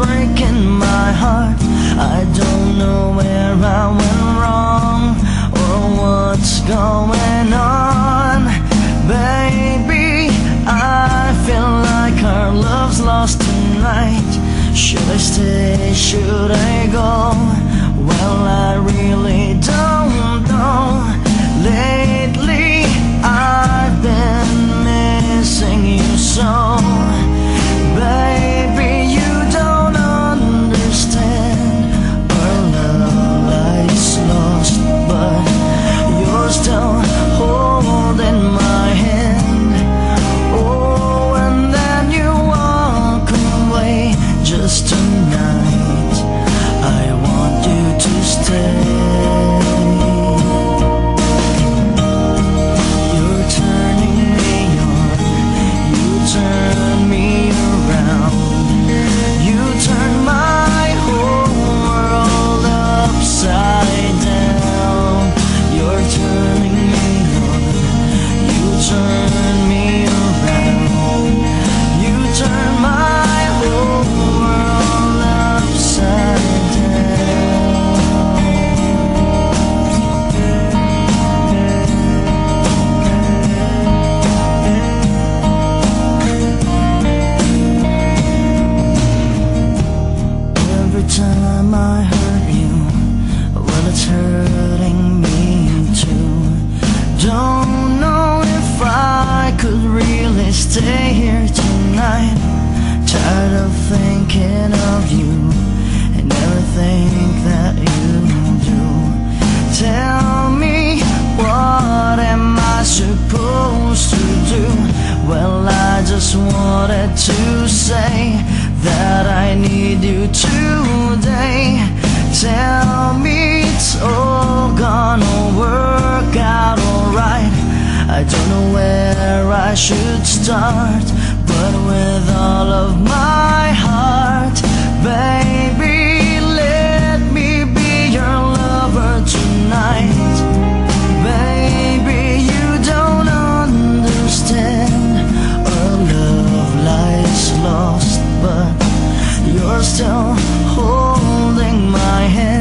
breaking my heart. I don't know where I went wrong Or what's going on. thinking of you and everything that you do. Tell me, what am I supposed to do? Well, I just wanted to say that I need you today. Tell me it's all gonna work out alright. I don't know where I should start, but with all of my still holding my hand.